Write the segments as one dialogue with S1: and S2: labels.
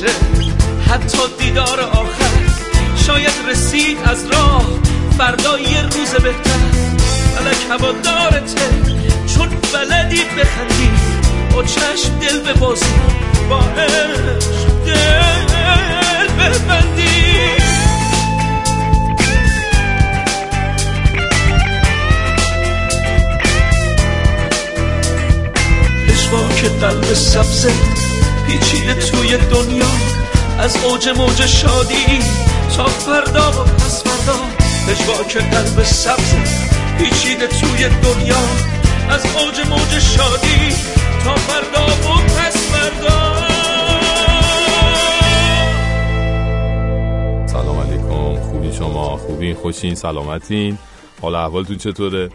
S1: باشه حتی دیدار آخر شاید رسید از راه فردا یه روز بهتر. فلک هوا دارته چون بلدی بخندی با چشم دل ببازی با عشق دل ببندی. که قلب سبزه پیچیده توی دنیا. از اوج موج شادی تا فردا و پس فردا. که قلب سبزه پیچیده توی دنیا. از اوج موج شادی تا فردا و پس فردا.
S2: سلام علیکم. خوبی شما؟ خوبی؟ خوشین؟ سلامتین؟ حال احوالتون چطوره؟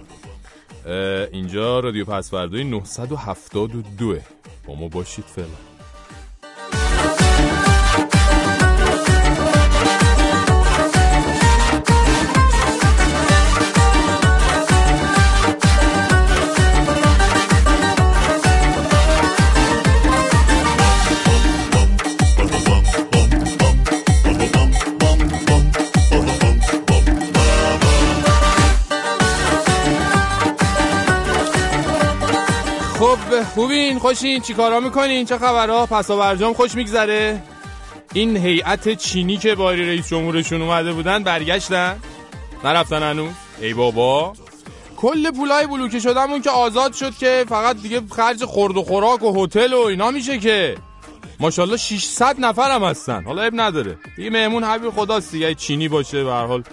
S2: اینجا رادیو پسوردوی 972 با ما باشید فعلا. خوبین؟ خوشین؟ چیکارا می‌کنین؟ چه خبرها؟ پسا برجام خوش میگذره. این هیئت چینی که باری رئیس جمهورشون اومده بودن برگشتن. نرفتن هنوز. ای بابا. کل پولای بلوکه شدمون که آزاد شد که فقط دیگه خرج خورد و خوراک و هتل و اینا میشه که. ماشاءالله 600 نفر هم هستن. حالا اب نداره. دیگه مهمون حبیب خداست دیگه. چینی باشه به هر حال.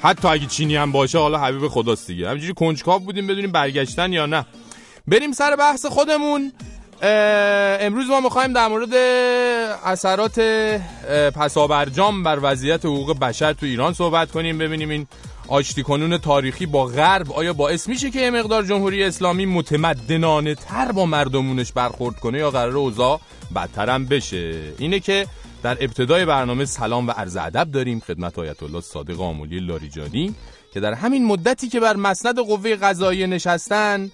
S2: حتی اگه چینی هم باشه حالا حبیب خداست دیگه. همینجوری کنجکاو بودیم بدونیم برگشتن یا نه. بریم سر بحث خودمون. امروز ما می‌خوایم در مورد اثرات پسابرجام بر وضعیت حقوق بشر تو ایران صحبت کنیم ببینیم این آشتی کنون تاریخی با غرب آیا باعث میشه که یه مقدار جمهوری اسلامی متمدنانه تر با مردمونش برخورد کنه یا قرار اوضاع بدترم بشه؟ اینه که در ابتدای برنامه سلام و عرض ادب داریم خدمت آیت الله صادق آمولی لاریجانی که در همین مدتی که بر مسند قوه قضاییه نشستن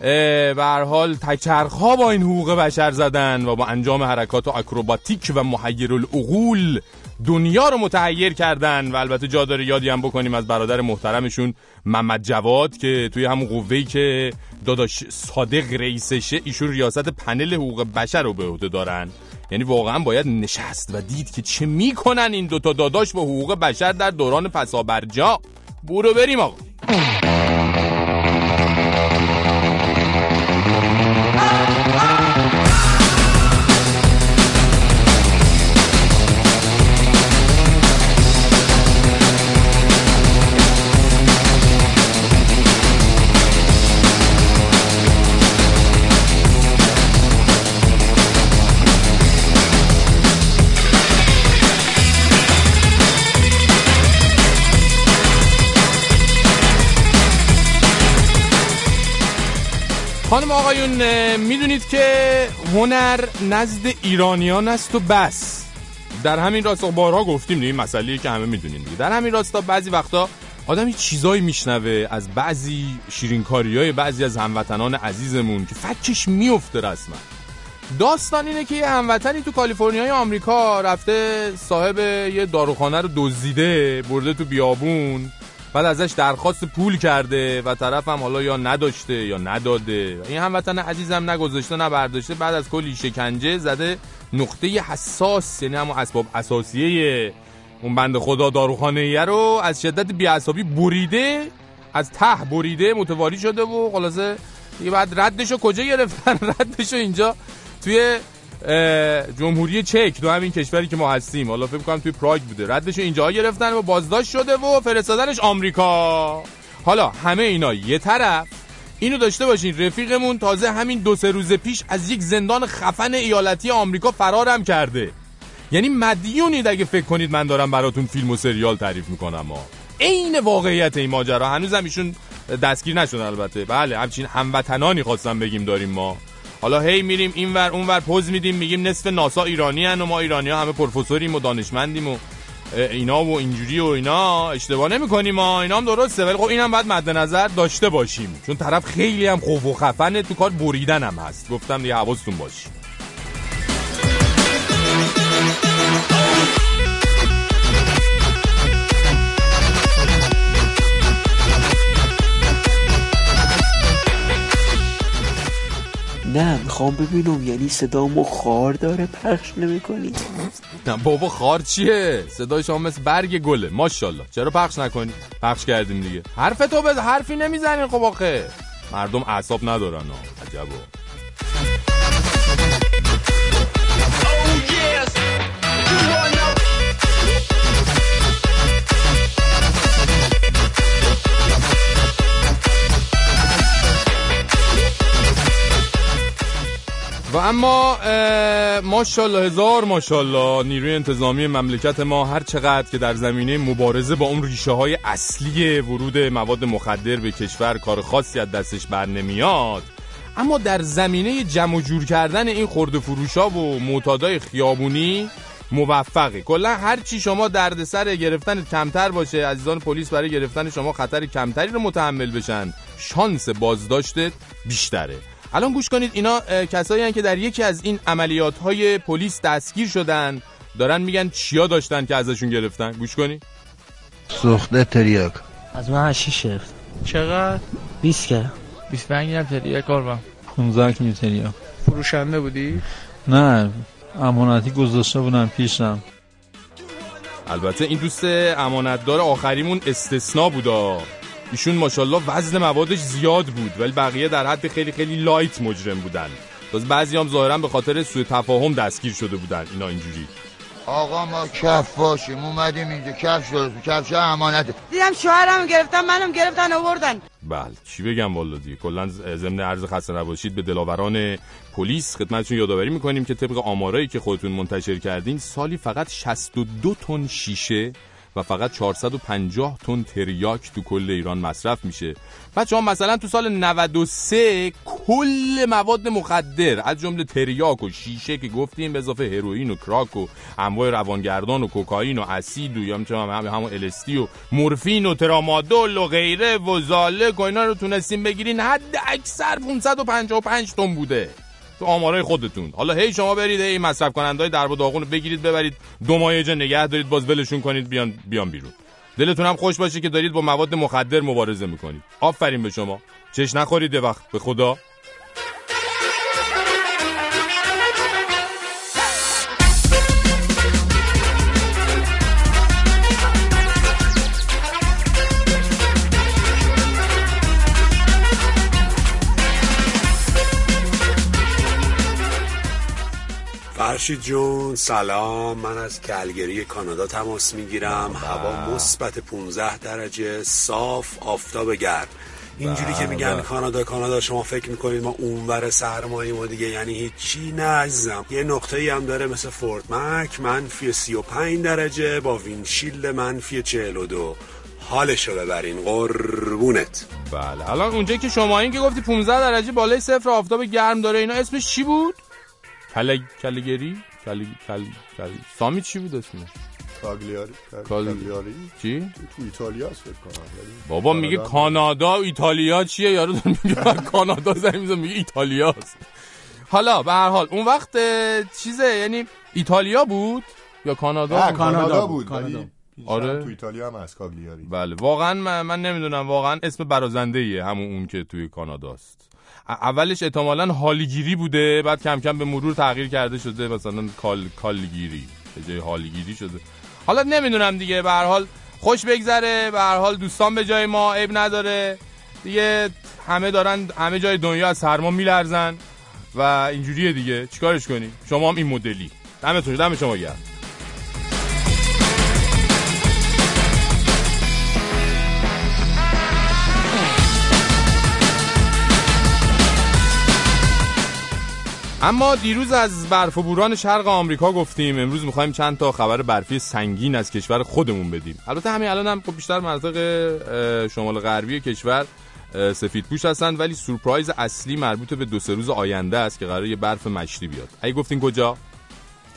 S2: به هر حال تکرخ ها با این حقوق بشر زدن و با انجام حرکات اکروباتیک و محیر العقول دنیا رو متحیر کردن و البته جا داره یادی هم بکنیم از برادر محترمشون محمد جواد که توی همون قوهی که داداش صادق رئیسشه ایشون ریاست پنل حقوق بشر رو به عهده دارن. یعنی واقعا باید نشست و دید که چه می‌کنن این دوتا داداش با حقوق بشر در دوران پسابرجا برو بریم آقا. خانم آقایون می‌دونید که هنر نزد ایرانیان است و بس. در همین راستا بارها گفتیم این مسئله که همه می‌دونین دیگه. در همین راستا بعضی وقتا آدمی چیزایی میشنوه از بعضی شیرینکاری های بعضی از هموطنان عزیزمون که فکش میفته رسما. داستان اینه که یه هموطنی تو کالیفرنیای آمریکا رفته صاحب یه داروخانه رو دزدیده برده تو بیابون. بعد ازش درخواست پول کرده و طرف هم حالا یا نداشته یا نداده. این هموطن عزیزم نگذاشته نه برداشته بعد از کلی شکنجه زده نقطه حساس یعنی همون اسباب اساسیه اون بند خدا داروخانه رو از شدت بیعصابی بریده از ته بریده متواری شده و خلاصه دیگه بعد ردشو کجا گرفتن؟ ردشو اینجا توی جمهوری چک تو همین کشوری که ما هستیم. حالا فکر کنم توی پراگ بوده. ردش اینجا گرفتن و بازداشت شده و فرستادنش آمریکا. حالا همه اینا یه طرف. اینو داشته باشین رفیقمون تازه همین دو سه روز پیش از یک زندان خفن ایالتی آمریکا فرارم کرده. یعنی مدیونید اگه فکر کنید من دارم براتون فیلم و سریال تعریف می‌کنم. ما عین واقعیت این ماجرا. هنوزم ایشون دستگیر نشدن البته. بله همچین هموطنانی خواستم بگیم داریم ما. حالا هی میریم اینور اونور پوز میدیم میگیم نصف ناسا ایرانی هن و ما ایرانی ها همه پروفسوریم و دانشمندیم و اینا و اینجوری و اینا. اشتباه نمی کنیم اینا هم درسته ولی خب اینم باید مد نظر داشته باشیم. چون طرف خیلی هم خوف و خفنه تو کار بریدن هم هست. گفتم دیگه حواستون باشی
S3: نه می‌خوام ببینم یعنی صدامو خار داره پخش نمی‌کنی؟
S2: نه بابا خار چیه؟ صدای شما مثل برگ گله ماشاءالله. چرا پخش نکنی؟ پخش کردیم دیگه. حرف تو بده حرفی نمی‌زنین خب آخه. مردم اعصاب ندارن عجبا و اما ماشاءالله هزار ماشاءالله نیروی انتظامی مملکت ما هر چقدر که در زمینه مبارزه با اون ریشه های اصلی ورود مواد مخدر به کشور کار خاصی از دستش بر نمیاد اما در زمینه جمع جور کردن این خورده فروشا و معتادای خیابونی موفقه. کلا هر چی شما دردسر گرفتن کمتر باشه عزیزان پلیس برای گرفتن شما خطر کمتری رو متحمل بشن شانس بازداشتت بیشتره. الان گوش کنید اینا کسایی هن که در یکی از این عملیات های پلیس دستگیر شدن. دارن میگن چیا داشتن که ازشون گرفتن. گوش کنید.
S4: سخته تریاک.
S5: از من هشیش گرفت.
S6: چقدر؟
S5: 20 که.
S6: 25 گرم تریاک قربان.
S4: 15 کیلو تریاک.
S6: فروشنده بودی؟
S4: نه امانتی گذاشته بودم پیشم.
S2: البته این دوست امانتدار آخریمون استثنا بودا. ایشون ماشاءالله وزن موادش زیاد بود ولی بقیه در حد خیلی خیلی لایت مجرم بودن. باز بعضی هم ظاهرا به خاطر سوء تفاهم دستگیر شده بودن اینا اینجوری.
S7: آقا ما کف باشیم اومدیم اینجا کف شد کفش امانته
S8: دیدم شوهرم گرفتن منم گرفتن آوردن.
S2: بله چی بگم والا دیگه کلا ضمن عرض خسته نباشید به دلاوران پلیس خدمتتون یادآوری می‌کنیم که طبق آمارایی که خودتون منتشر کردین سالی فقط 62 تن شیشه و فقط 450 تن تریاک تو کل ایران مصرف میشه. بچه ها مثلا تو سال 93 کل مواد مخدر از جمله تریاک و شیشه که گفتیم به اضافه هروئین و کراک و انواع روانگردان و کوکائین و اسید و یا هم همون الستی و مورفین و ترامادول و غیره و زالک و اینا رو تونستیم بگیرین حد اکثر 555 تن بوده. تو آمارای خودتون. حالا هی شما برید هی مصرف کننده های درب و داغون رو بگیرید ببرید. دو ماه نگه دارید باز ولشون کنید بیان بیان بیرون. دلتون هم خوش باشه که دارید با مواد مخدر مبارزه می‌کنید. آفرین به شما. چش نخورید وقت به خدا.
S9: فرشید جون. سلام. من از کلگری کانادا تماس می‌گیرم. هوا مثبت 15 درجه. صاف آفتاب گرم. اینجوری که میگن کانادا کانادا شما فکر می‌کنید ما اونور سرمایه ما دیگه. یعنی هیچی نه عزیزم. یه نقطه ای هم داره مثل فورت مک. منفی 35 درجه. با wind chill منفی 42 حالشو ببرین. قربونت.
S2: بله. الان اونجایی که شما این که گفتی 15 درجه بالای صفر آفتاب گرم داره اینا اسمش چی بود؟ کل کلگری؟ کل کل کل سامی چی بود اسمش؟
S10: کاگلیاری
S2: کاگلیاری. چی؟
S10: تو ایتالیا فکر کنم.
S2: بابا میگه کانادا و ایتالیا چیه؟ یارو داره میگه کانادا زنگ می‌زنه میگه ایتالیاست حالا به هر حال اون وقت چیزه یعنی ایتالیا بود یا کانادا؟
S10: نه کانادا بود.
S2: کانادا. آره.
S10: تو ایتالیا هم از کاگلیاری.
S2: بله واقعا من, من نمی‌دونم واقعا اسم برازنده ایه همون اون که توی کاناداست اولش احتمالا حالیگیری بوده بعد کم کم به مرور تغییر کرده شده مثلا کال کالگیری به جای حالیگیری شده. حالا نمی‌دونم دیگه به هر حال خوش بگذره به هر حال دوستان به جای ما عیب نداره. دیگه همه دارن همه جای دنیا از سرما میلرزن و اینجوریه دیگه. چیکارش کنی شما هم این مدلی. دمتون دم شما گرم. اما دیروز از برف و بوران شرق آمریکا گفتیم امروز می‌خوایم چند تا خبر برفی سنگین از کشور خودمون بدیم. البته همین الان هم خب بیشتر مناطق شمال غربی کشور سفید پوش هستن ولی سورپرایز اصلی مربوط به دو سه روز آینده است که قرار یه برف مشتی بیاد. اگه گفتین کجا؟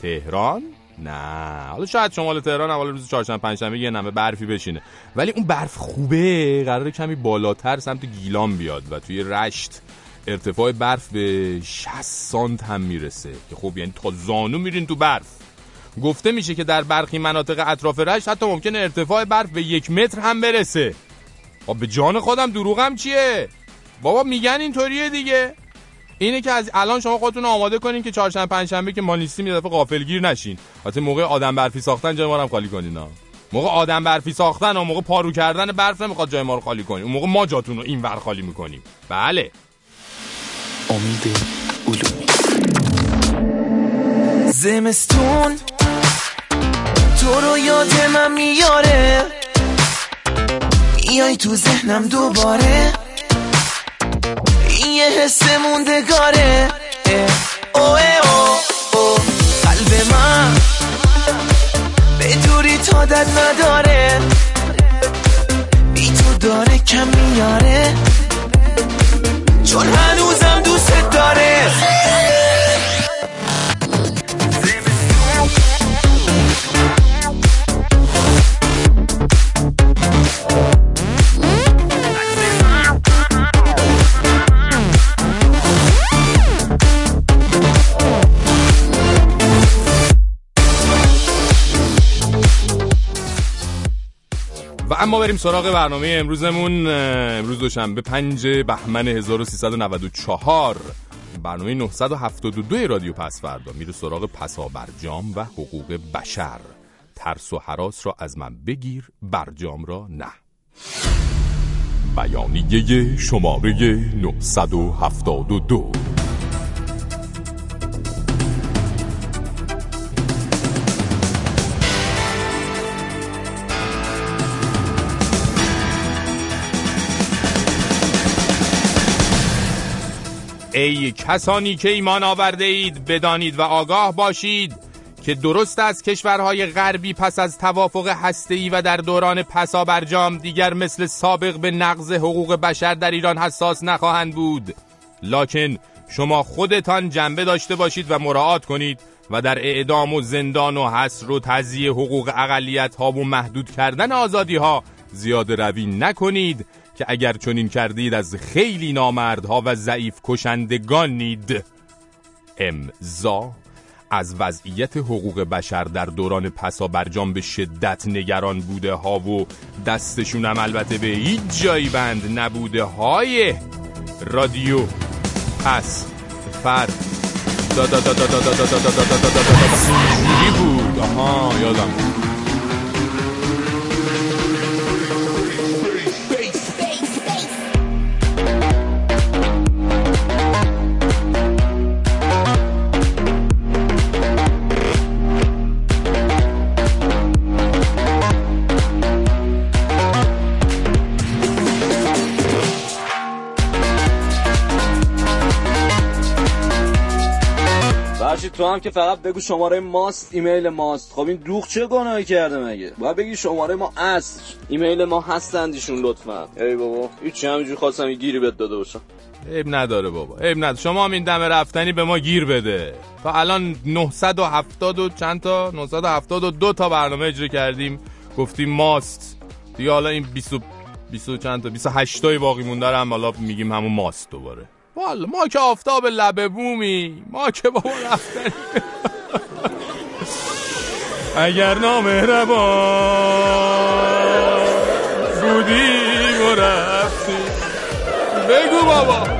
S2: تهران؟ نه. حالا شاید شمال تهران اول روز چهارشنبه پنجشنبه یه نمه برفی بشینه. ولی اون برف خوبه قرار کمی بالاتر سمت گیلان بیاد و توی رشت ارتفاع برف به 60 سانت هم می‌رسه. که خب یعنی تا زانو میرین تو برف. گفته میشه که در برخی مناطق اطراف رشت حتی ممکنه ارتفاع برف به یک متر هم برسه. خب به جان خودم دروغم چیه؟ بابا میگن اینطوریه دیگه. اینه که از الان شما خودتون آماده کنین که چهارشنبه پنجشنبه که ما نیستیم یه دفعه غافلگیر نشین. حتی موقع آدم برفی ساختن جای ما رو خالی کنین ها موقع آدم برفی ساختن و موقع پارو کردن برف نمی‌خواد جای ما رو خالی کنیم اون موقع ما جاتون رو این ور خالی می‌کنیم. بله.
S3: امید علومی.
S11: زمستون تو رو یاد من میاره. میای تو ذهنم دوباره. یه حس موندگاره. اوه اوه اوه. قلب من به دوری تادت نداره. بی تو داره کم میاره. چون هنوزم sit on
S2: it. اما بریم سراغ برنامه امروزمون. امروز دوشنبه 5 بهمن 1394 برنامه 972 رادیو پس فردا. میره سراغ پسا برجام و حقوق بشر. ترس و حراس را از من بگیر برجام را نه. بیانیه شماره 972 ای کسانی که ایمان آورده اید بدانید و آگاه باشید که درست است کشورهای غربی پس از توافق هسته‌ای و در دوران پسابرجام دیگر مثل سابق به نقض حقوق بشر در ایران حساس نخواهند بود. لکن شما خودتان جنبه داشته باشید و مراعات کنید و در اعدام و زندان و حصر و تضییع حقوق اقلیت ها و محدود کردن آزادی ها زیاده روی نکنید. که اگر چنین کردید از خیلی نامردها و ضعیف کشندگانید امضا از وضعیت حقوق بشر در دوران پسا برجام به شدت نگران بوده ها و دستشون هم البته به هیچ جایی بند نبوده های رادیو پس فرد دا دا دا دا دا دا دا دا دا دا دا دا
S12: تو هم که فقط بگو شماره ماست ایمیل ماست. خب این دوغ چه گناهی کرده مگه؟ باید بگی شماره ما اصل ایمیل ما هستند ایشون لطفا. ای بابا. هیچی همینجور خواستم یه گیری بهت داده باشم.
S2: عیب نداره بابا. عیب نداره. شما هم این دم رفتنی به ما گیر بده. تا الان 970 و چند تا؟ 972 تا برنامه اجرا کردیم. گفتیم ماست. دیگه حالا این 20 و 20 و چند تا 28 تای باقی مونده هم حالا میگیم همون ماست دوباره. والا ما که آفتاب لبه بومی ما که بابا رفتنی اگر نامهربان بودی و رفتی. بگو بابا.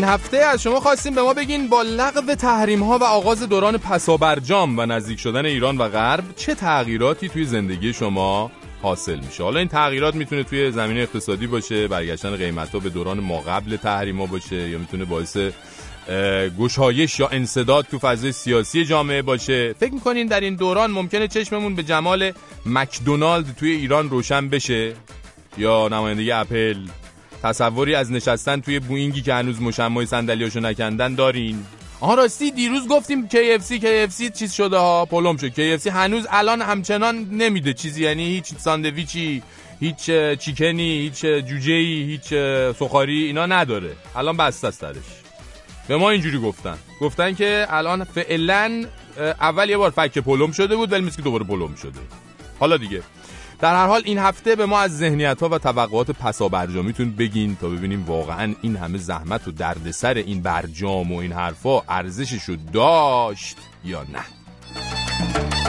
S2: این هفته از شما خواستیم به ما بگین با لغو تحریم ها و آغاز دوران پسابرجام و نزدیک شدن ایران و غرب چه تغییراتی توی زندگی شما حاصل میشه. حالا این تغییرات می‌تونه توی زمینه اقتصادی باشه برگشتن قیمت ها به دوران ما قبل تحریم ها باشه یا می‌تونه باعث گشایش یا انصداد تو فضای سیاسی جامعه باشه. فکر می‌کنین در این دوران ممکنه چشممون به جمال مکدونالد توی ایران روشن بشه؟ یا نمایندگی اپل؟ تصوری از نشستن توی بوینگی که هنوز مشمای صندلیاشو نکندن دارین. آها راستی دیروز گفتیم KFC KFC چیز شده ها پلم شد. KFC هنوز الان همچنان نمیده چیزی یعنی هیچ ساندویچی هیچ چیکنی هیچ اه، جوجه‌ای هیچ سخاری اینا نداره. الان بسته است درش. به ما اینجوری گفتن. گفتن که الان فعلا اول یه بار فک پلم شده بود ولی که دوباره پلم شده. حالا دیگه. در هر حال این هفته به ما از ذهنیت ها و توقعات پسا برجامیتون بگین تا ببینیم واقعا این همه زحمت و دردسر این برجام و این حرفا ارزشش رو داشت یا نه.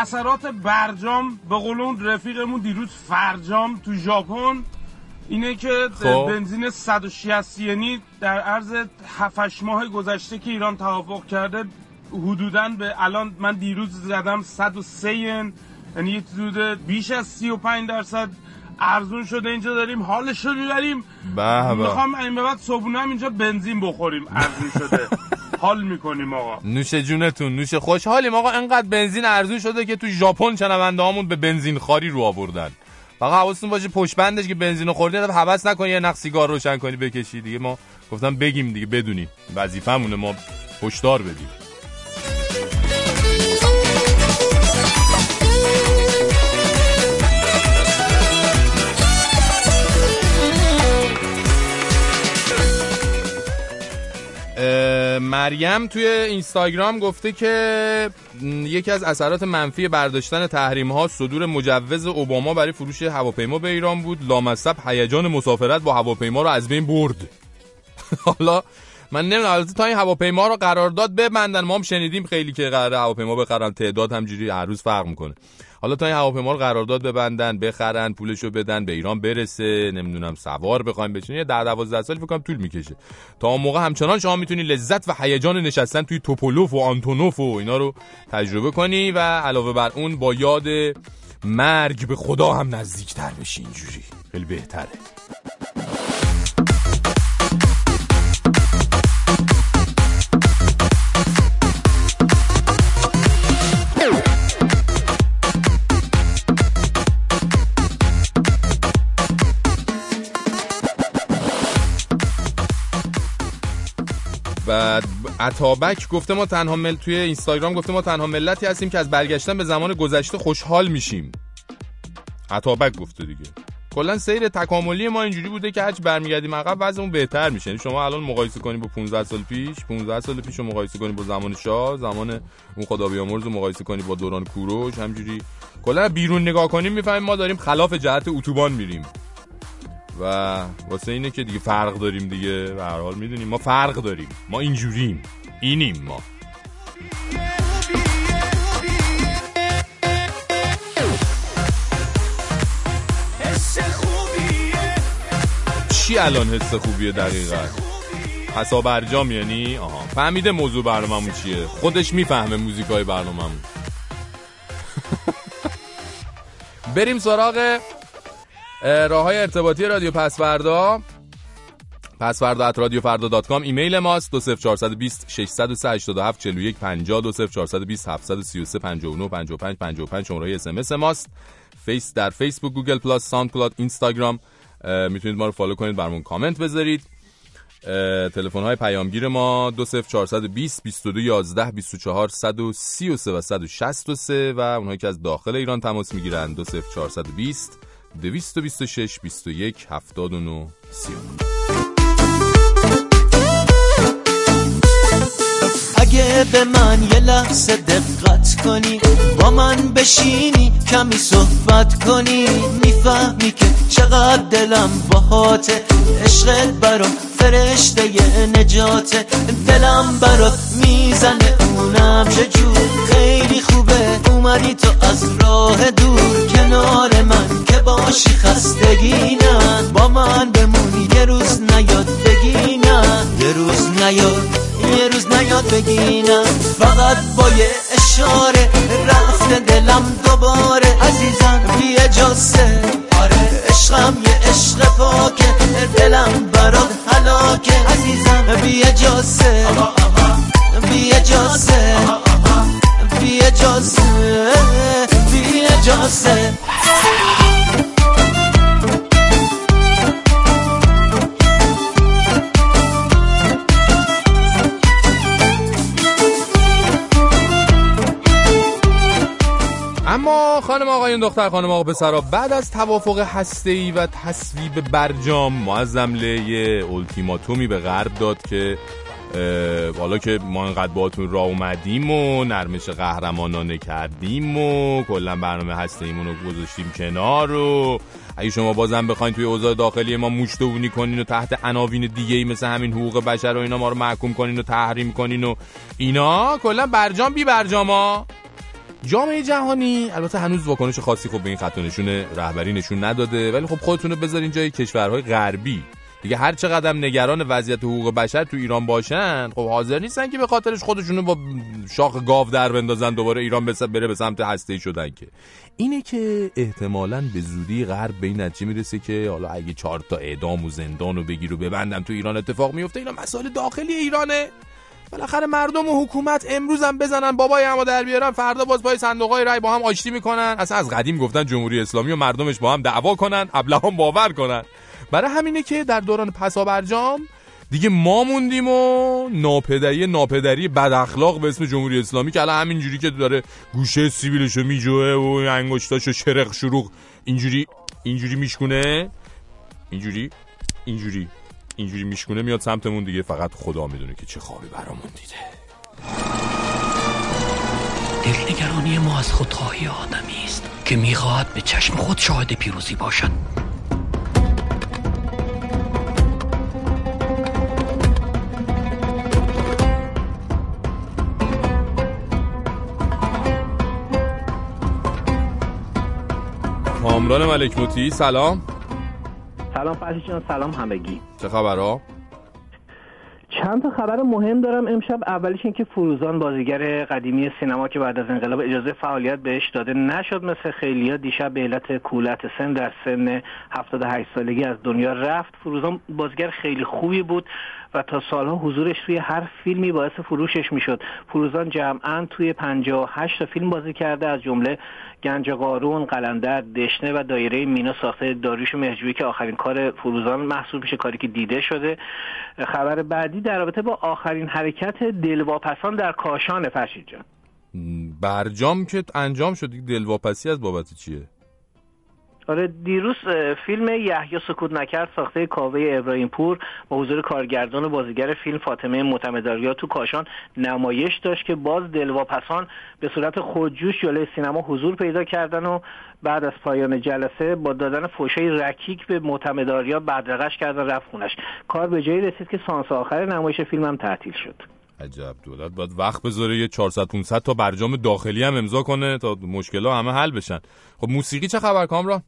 S13: اثرات برجام به قول اون رفیقمون دیروز فرجام تو ژاپن اینه که
S2: خب.
S13: بنزین 160 ینی در عرض 7 ماه گذشته که ایران توافق کرده حدودا به الان من دیروز زدم 103 ین یعنی یه حدود بیش از 35 درصد ارزون شده اینجا داریم حالش رو می‌بریم. می‌خوام این بعد صبحونه هم اینجا بنزین بخوریم ارزون شده حال می‌کنیم آقا.
S2: نوش جونتون نوش خوشحالیم. آقا انقدر بنزین ارزون شده که تو ژاپن شنونده هامون به بنزین خاری رو آوردن. فقط حواستون باشه پشت بندش که بنزین رو حواس نکنی یه نخ سیگار روشن کنی بکشی دیگه. ما گفتم بگیم دیگه بدونی وظیفه‌مونه ما هشدار بدیم. مریم توی اینستاگرام گفته که یکی از اثرات منفی برداشتن تحریم ها صدور مجوز اوباما برای فروش هواپیما به ایران بود. لامصب هیجان مسافرت با هواپیما رو از بین برد. حالا من نمی‌دونم تا این هواپیما رو قرارداد ببندن ما هم شنیدیم خیلی که قرار هواپیما بخرن تعداد همجوری هر روز فرق می‌کنه. حالا تا این هواپیما رو قرارداد ببندن بخرن پولشو بدن به ایران برسه نمی‌دونم سوار بخوایم بشین یه 10 12 سال فکر کنم طول می‌کشه. تا اون موقع همچنان شما می‌تونی لذت و هیجان نشستن توی توپولوف و آنتونوف و اینا رو تجربه کنی و علاوه بر اون با یاد مرگ به خدا هم نزدیکتر بشی اینجوری. خیلی بهتره. عطابک گفته ما تنها مل توی اینستاگرام گفته ما تنها ملتی هستیم که از برگشتن به زمان گذشته خوشحال میشیم. عطابک گفته دیگه. کلا سیر تکاملی ما اینجوری بوده که هرچی برمیگردیم عقب وضعمون بهتر میشه. یعنی شما الان مقایسه کنی با 15 سال پیش 15 سال پیش رو مقایسه کنی با زمان شاه زمان اون خدا بیامرز رو مقایسه کنی با دوران کوروش همجوری. کلا بیرون نگاه کنیم می‌فهمیم ما داریم خلاف جهت اتوبان میریم. و واسه اینه که دیگه فرق داریم دیگه. به هر حال می‌دونیم ما فرق داریم. ما اینجوریم. اینیم ما. چی الان حس خوبیه دقیقا؟ حسا برجام یعنی؟ آها. فهمیده موضوع برنامه‌مون چیه؟ خودش می‌فهمه موزیکای برنامه‌مون. بریم سراغ راه های ارتباطی رادیو پس‌فردا. پس‌فردا at رادیو فردا dot com. ایمیل ماست. 20420 603 87 41 50 20420 733 59 55 55 شماره اس ام اس ماست. فیس در فیسبوک گوگل پلاس ساوند کلاد اینستاگرام می‌تونید ما رو follow کنید برامون کامنت بذارید. تلفن های پیامگیر ما 20420 22 11 24 133 و 163 و اونهایی که از داخل ایران تماس می‌گیرن. 20420 226 21 79 39
S11: اگه به من یه لحظه دقت کنی با من بشینی کمی صحبت کنی. می‌فهمی که چقدر دلم باهاته عشقت برام فرشته نجاته. دلم برات می‌زنه اونم چجور خیلی خوبه اومدی تو از راه دور. کنار من که باشی خستگی نه. با من بمونی یه روز نیاد بگی نه یه روز نیاد یه روز نیاد بگی نه فقط با یه اشاره رفته دلم دوباره. عزیزم بی اجازه آره. عشقم یه عشق پاکه. دلم برات حلاکه عزیزم بی اجازه. بی اجازه. بی اجازه. بی اجازه.
S2: اما خانم آقایون دختر خانم آقا پسرا بعد از توافق هسته‌ای و تصویب برجام ما از جمله یه التیماتومی به غرب داد که حالا که ما انقدر باهاتون راه اومدیم و نرمش قهرمانانه کردیم و کلا برنامه هسته ایمون رو گذاشتیم کنار و اگه شما بازم بخواین توی اوضاع داخلی ما موشتونی کنین و تحت عناوین دیگه ای مثل همین حقوق بشر و اینا ما رو محکوم کنین و تحریم کنین و اینا کلا برجام بی برجاما جامعه جهانی البته هنوز واکنش خاصی خب به این خط و نشون رهبری نشون نداده ولی خب خودتون رو بذارین جای کشورهای غربی. دیگه هر چقدر نگران وضعیت حقوق بشر تو ایران باشن خب حاضر نیستن که به خاطرش خودشونو با شاخ گاو در بندازن دوباره ایران بره به سمت هسته شدن که. اینه که احتمالاً به زودی غرب به این نتیجه می‌رسه که حالا اگه چهار تا اعدام و زندان و بگیر ببندم تو ایران اتفاق میفته اینا مسائل داخلی ایرانه. بالاخره مردم و حکومت امروز هم بزنن بابای اما در بیارن فردا باز پای صندوق های رای با هم آشتی می‌کنن. اصلا از قدیم گفتن جمهوری اسلامی و مردمش با هم دعوا کنن ابلهان باور کنن. برای همینه که در دوران پسا برجام دیگه ما موندیم و ناپدری ناپدری بد اخلاق به اسم جمهوری اسلامی که الان همینجوری که داره گوشه سیبیلشو میجوه و انگشتاشو چرخ شروع اینجوری اینجوری میشکونه؟ اینجوری اینجوری. اینجوری میشکونه میاد سمتمون دیگه. فقط خدا می‌دونه که چه خوابی برامون دیده.
S14: دلنگرانی ما از خودخواهی آدمی است که می‌خواهد به چشم خود شاهد پیروزی باشد.
S2: کامران ملک موتی سلام.
S15: سلام فرشی جان سلام همگی.
S2: چه خبرها؟
S15: چند تا خبر مهم دارم. امشب اولیش این که فروزان بازیگر قدیمی سینما که بعد از انقلاب اجازه فعالیت بهش داده نشد مثل خیلیا دیشب به علت کولت سن در سن 78 سالگی از دنیا رفت. فروزان بازیگر خیلی خوبی بود. و تا سالها حضورش توی هر فیلمی باعث فروشش می‌شد. فروزان جمعا توی 58 تا فیلم بازی کرده از جمله گنج قارون، قلندر، دشنه و دایره مینا ساخته داریوش مهجویی که آخرین کار فروزان محسوب میشه کاری که دیده شده. خبر بعدی در رابطه با آخرین حرکت دلواپسان در کاشان فرشید جان.
S2: برجام که انجام شد دلواپسی از بابت چیه؟
S15: آره دیروز فیلم یحیی سکوت نکرد ساخته کاوه ابراهیم پور با حضور کارگردان و بازیگر فیلم فاطمه معتمداریا تو کاشان نمایش داشت که باز دلواپسان به صورت خودجوش جلوی سینما حضور پیدا کردن و بعد از پایان جلسه با دادن فوشای رکیک به معتمداریا بدرقش کردن رفت خونش. کار به جایی رسید که سانس آخر نمایش فیلم هم تعطیل شد.
S2: عجب دولت باید وقت بذاره یه 400 500 تا برجام داخلی هم امضا کنه تا مشکلات همه حل بشن. خب موسیقی چه خبر کامران؟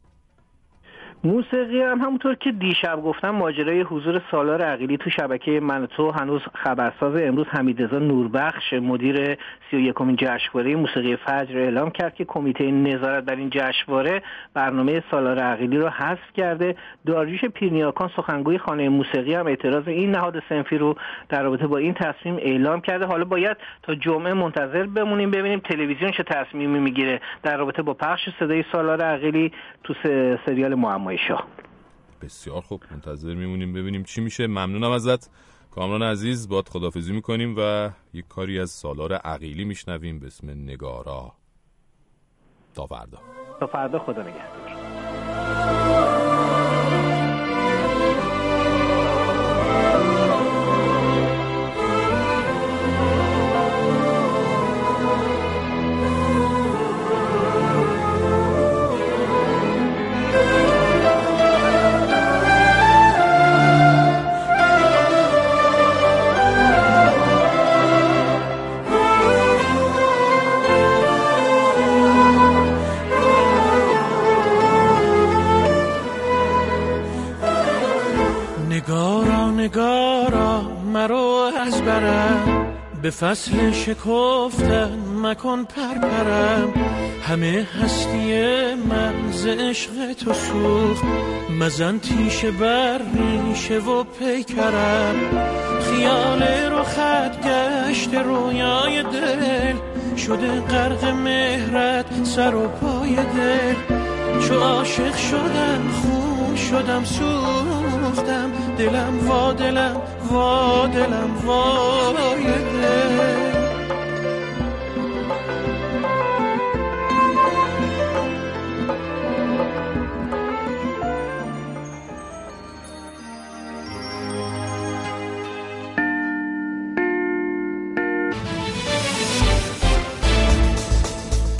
S15: موسیقی هم همونطور که دیشب گفتم ماجرای حضور سالار عقیلی تو شبکه من و تو. هنوز خبرساز امروز حمیدرضا نوربخش مدیر 31 جشنواره موسیقی فجر اعلام کرد که کمیته نظارت بر این جشنواره برنامه سالار عقیلی رو حذف کرده. داریوش پیرنیاکان سخنگوی خانه موسیقی هم اعتراض این نهاد سنفی رو در رابطه با این تصمیم اعلام کرده. حالا باید تا جمعه منتظر بمونیم ببینیم تلویزیون چه تصمیمی می‌گیره در رابطه با پخش صدای سالار عقیلی تو سریال معمای شاه
S2: بسیار خوب. منتظر میمونیم ببینیم چی میشه. ممنونم ازت. کامران عزیز باد خدافزی می‌کنیم و یک کاری از سالار عقیلی میشنویم به اسم نگارا. تا فردا.
S15: تا فردا خدا نگهدار.
S1: نگارا مرو از برم. به فصل شکفتن مکن پرپرم. همه هستی من ز عشق تو سوخت. مزن تیشه بر ریشه و پیکرم. خیال رو خط گشت رویای دل. شده غرق مهرت سر و پای دل. چو عاشق شدم خون شدم سوختم دلم وا دلم وا دلم وای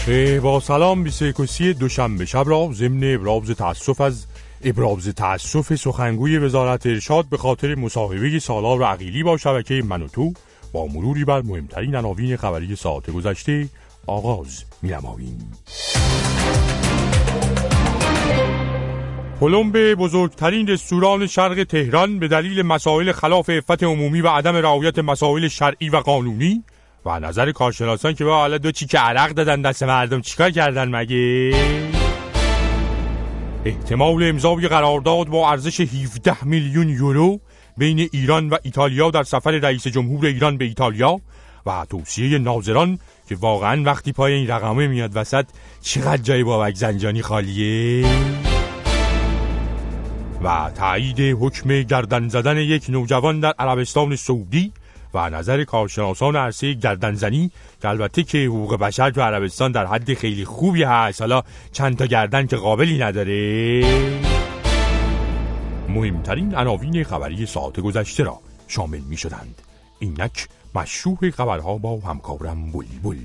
S1: دل
S2: با سلام 21 دوشنبه شب را ضمن ابراز تاسف از ابراز تاسف سخنگوی وزارت ارشاد به خاطر مصاحبه سالار عقیلی با شبکه من و تو با مروری بر مهمترین عناوین خبری ساعت گذشته آغاز می‌نماییم. کلمب بزرگترین رستوران شرق تهران به دلیل مسائل خلاف عفت عمومی و عدم رعایت مسائل شرعی و قانونی و نظر کارشناسان که به حالا دو چیک عرق دادن دست مردم چیکار کردن مگه احتمال امضای قرارداد با ارزش 17 میلیون یورو بین ایران و ایتالیا در سفر رئیس جمهور ایران به ایتالیا و توصیه ناظران که واقعا وقتی پای این رقمه میاد وسط چقدر جای بابک زنجانی خالیه. و تایید حکم گردن زدن یک نوجوان در عربستان سعودی و نظر کارشناسان عرصه گردنزنی که البته که حقوق بشر تو عربستان در حد خیلی خوبی هست. حالا چند تا گردن که قابلی نداره. مهمترین عناوین خبری ساعت گذشته را شامل می شدند اینک مشروع خبرها با همکارم بلبل.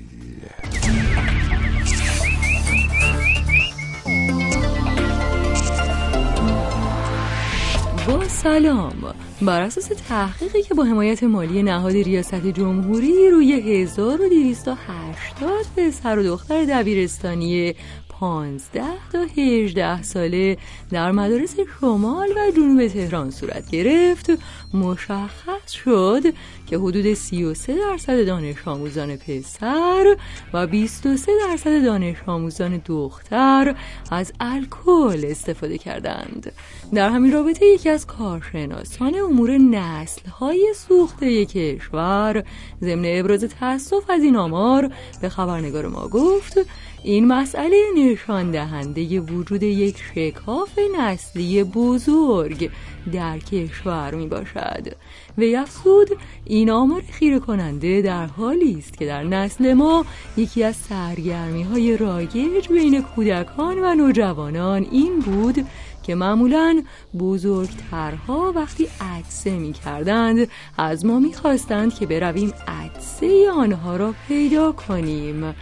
S16: با سلام. بر اساس تحقیقی که با حمایت مالی نهاد ریاست جمهوری روی 1280 پسر و دختر دبیرستانی 15 تا 18 ساله در مدارس شمال و جنوب تهران صورت گرفت مشخص شد که حدود 33 درصد دانش آموزان پسر و 23 درصد دانش آموزان دختر از الکل استفاده کردند. در همین رابطه یکی از کارشناسان امور نسل های سوخته کشور ضمن ابراز تاسف از این آمار به خبرنگار ما گفت این مسئله نشان دهنده وجود یک شکاف نسلی بزرگ در کشور می باشد و افزود. این آمار خیره کننده در حالی است که در نسل ما یکی از سرگرمی های رایج بین کودکان و نوجوانان این بود که معمولا بزرگترها وقتی عدسه می کردند از ما می خواستند که برویم عدسه آنها را پیدا کنیم.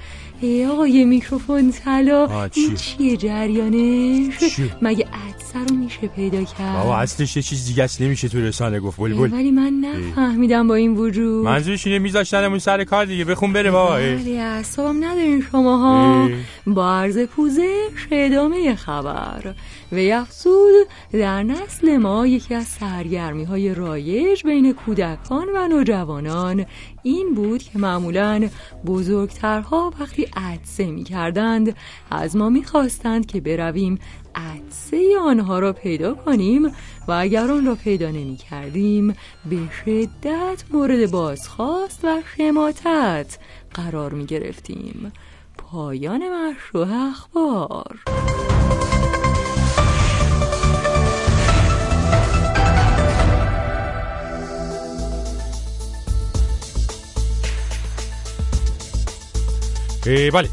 S16: آقای میکروفون طلا این چیه جریانش؟ مگه عدسه رو میشه پیدا کرد؟
S2: بابا اصلش یه چیز دیگه است نمیشه تو رسانه گفت. بلبل
S16: ولی من نفهمیدم با این وجود.
S2: منظورش اینه میذاشتنمون سر کار دیگه. بخون بره بابا.
S16: ولی اصابم ندارین شماها. با عرض پوزش ادامه خبر. و افزود در نسل ما یکی از سرگرمی های رایج بین کودکان و نوجوانان. این بود که معمولا بزرگترها وقتی عدسه می کردند از ما می خواستند که برویم عدسه آنها را پیدا کنیم و اگر آن را پیدا نمی کردیم به شدت مورد بازخواست و شماتت قرار می گرفتیم پایان مشروع اخبار.
S2: بله.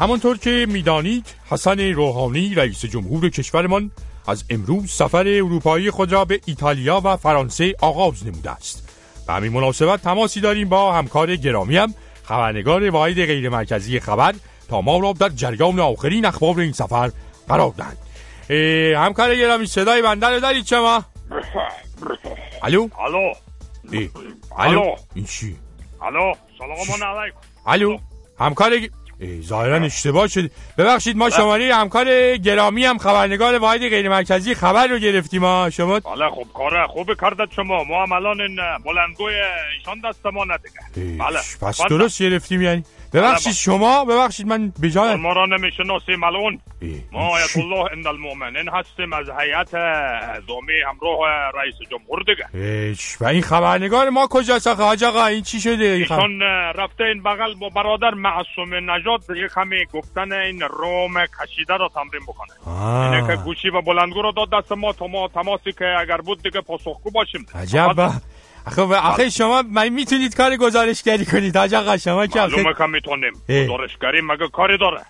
S2: همانطور که می‌دانید حسن روحانی رئیس جمهور کشورمان از امروز سفر اروپایی خود را به ایتالیا و فرانسه آغاز نموده است. به همین مناسبت تماسی داریم با همکار گرامی هم خبرنگار واحد غیر مرکزی خبر تا ما را در جریان آخرین اخبار این سفر قرار دهند همکار گرامی صدای بنده رو دارید شما؟ الو؟
S17: الو.
S2: الو. این چی؟
S17: الو. سلام علیکم.
S2: الو. همکار ظاهرا اشتباه شد. ببخشید ما شماره همکار گرامی هم خبرنگار واحد غیر مرکزی خبر رو گرفتیم. ما شما
S17: بله خوب کاره خوب کردت شما. ما هم الان بلندگوی ایشان دست ما ندیگه بله.
S2: پس
S17: تفضل.
S2: درست گرفتیم یعنی. ببخشید
S17: بله.
S2: شما ببخشید من به جای
S17: ما را نمی‌شناسی ملعون. ما آیت الله اند المؤمنین هستیم از هیئت دومی همراه رئیس جمهور دیگه.
S2: ایش، و این خبرنگار ما کجاست آخه؟ حاج آقا این چی شده؟ این خبر-
S17: ایشان رفته این بغل با برادر معصوم نجات یه کمی گفتن این روم کشیده را تمرین بکنه. اینه که گوشی و بلندگو رو داد دست ما تماسی که اگر بود دیگه پاسخگو باشیم.
S2: عجب با- آخه شما من می‌تونید کار گزارشگری کنید. حاج آقا شما که آخه
S17: معلومه که می‌تونیم. گزارشگری مگه کاری داره.